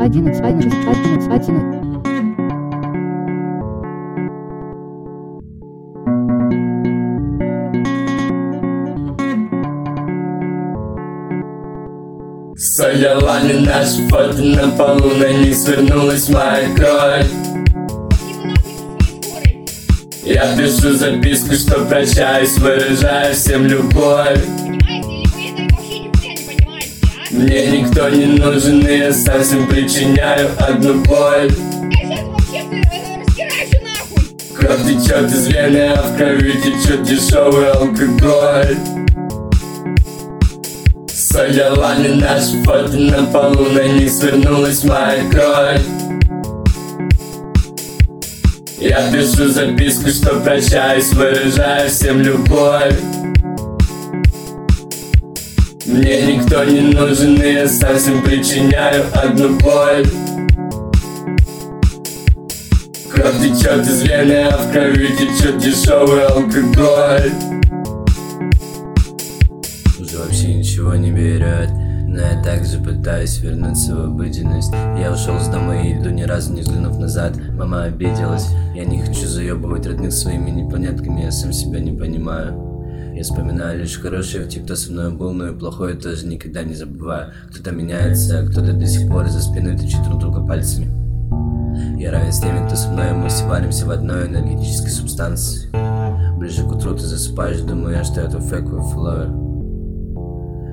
11, 11, 11, 11. Стояла ли наш фото на полу, на них свернулась моя кровь Я пишу записку, что прощаюсь, выражаю всем любовь Мне никто не нужен, и я сам всем причиняю одну боль. Кровь течет из вены, а в крови течет дешевый алкоголь. Стояла ли наш фото на полу, на них свернулась моя кровь. Я пишу записку, что прощаюсь, выражаю всем любовь Мне никто не нужен, и я сам всем причиняю одну боль. Кровь течет из вены, а в крови течет дешевый алкоголь. Уже вообще ничего не берет Но я также пытаюсь вернуться в обыденность. Я ушел с дома и иду ни разу не взглянув назад. Мама обиделась Я не хочу заебывать родных своими непонятками Я сам себя не понимаю я вспоминаю лишь хорошее в тех, кто со мной был, но и плохое тоже никогда не забываю. Кто-то меняется, кто-то до сих пор за спиной тычет друг друга пальцами. Я равен с теми, кто со мной, мы все в одной энергетической субстанции. Ближе к утру ты засыпаешь, думаю, что это фейковый флоер.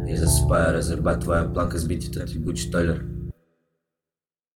Я засыпаю, разрабатываю план, как сбить этот ебучий толлер.